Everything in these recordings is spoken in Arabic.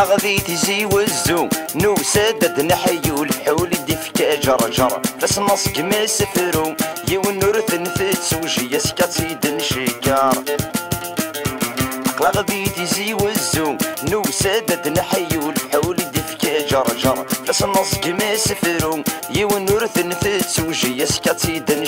غادي تيزي وزو نو سدد نحيو الحول ديفكا جرجر بس نصق ما سفرو يو نورث سوجي يسكا دن شكار غادي تيزي وزو نو سدد نحيو الحول ديفكا جرجر بس نصق ما سفرو يو نورث سوجي يسكا دن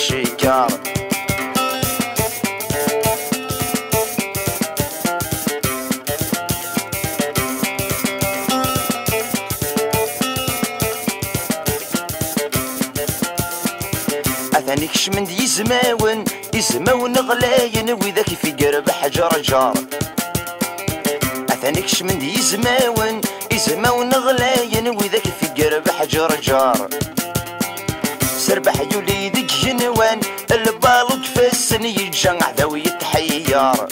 شكار أثاني كشمن دي يزماون يزماون غلاين وذاك في قرب حجر جار. أثاني كشمن دي يزماون يزماون غلاين وذاك في قرب حجر جار. سربح يولي ديك جنوان البالوك فاسن يجان عداوي يتحيار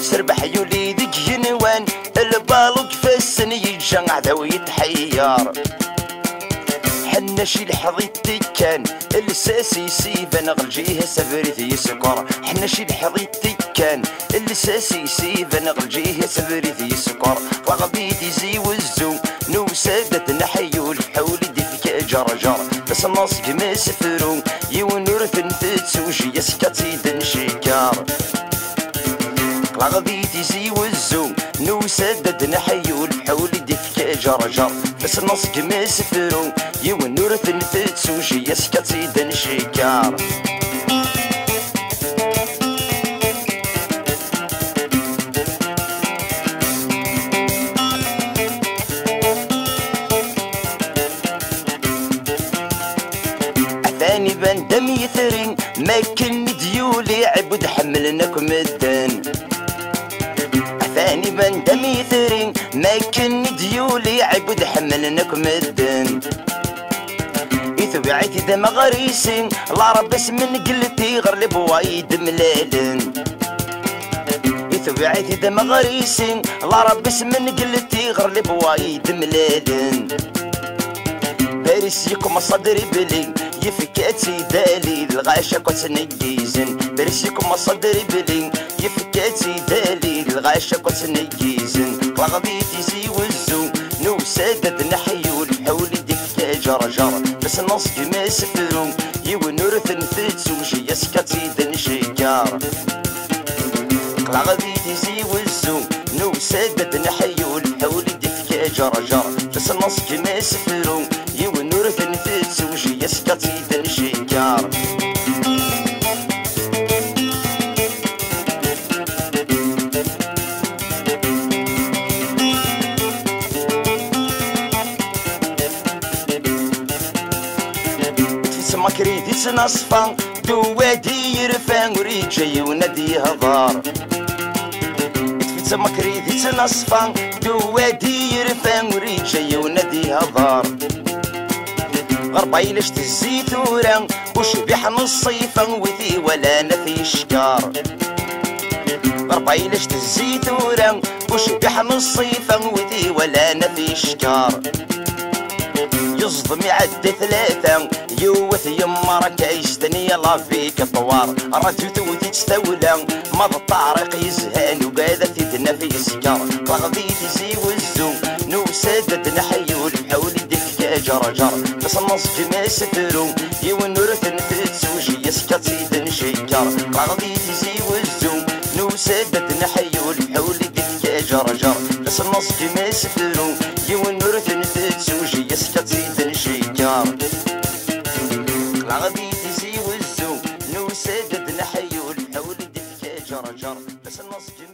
سربح يولي ديك جنوان البالوك فاسن يجان عداوي يتحيار حنا شي الحضيت كان الساسي سيفن غلجيه سفريت يسكر. حنا شي الحضيت كان الساسي سيفن غلجيه سفريت يسكر. غضيت يزي وزو. نو سادت نحيو الحول ديك جرجر. بس النص ما سفرو. يونورث نتسوجي يسكتي دنشكار غادي تيزي وزو. نو سدد نحيو الحول ديك جرجر بس نص ما سفرو يو نورث نثت سوجي يسكتي دن شكار ثاني بان دم يثرين ما كن ديولي عبد حملناك مدن ثاني بان دم يثرين ما كن ديولي عبد حملناك مدن. يثبعت دم غريسين لا رب من قلتي غير بوايد ملالن يثبعت دم غريسين لا رب من قلتي غير بوايد ملالن باريسيكم صدري بلي يفكاتي دالي الغاشا كنت نجيزن باريسيكم صدري بلي يفكاتي دالي الغاشا كنت نجيزن وزو نو سادد نحيو الحول ديك جرجر بس النص ما سفرو يو نورث نثت سوجي يسكتي دن شكار غادي زي وزو نو سادد نحيو الحول ديك جرجر بس النص ما سفرو يو نورث نثت سوجي يسكتي تنصفى دوادي يرفان وريجي ونادي هضار. تسمى كريدي تنصفى دوادي يرفان وريجي ونادي هضار. غربايلش الزيتورة وشبيح نصيفا وذي ولا نفي شكار. غربايلش الزيتورة وشبيح نصيفا وذي ولا نفي شكار. يصدم يعدي ثلاثة يوث يمرك يستني الله فيك طوار رجو توتي تستولى مض الطارق يزهان وقاذا تدنا في سكر رغدي تزي وزو نو سدد نحيو الحول ديك جرجر بس النص ما سفرو يو نورث سوجي يسكتي دن شكر رغدي تزي وزو نو سدد نحيو الحول ديك جرجر بس النص ما سفرو يو نورث سوجي يسكتي دن جرى جر بس المسجد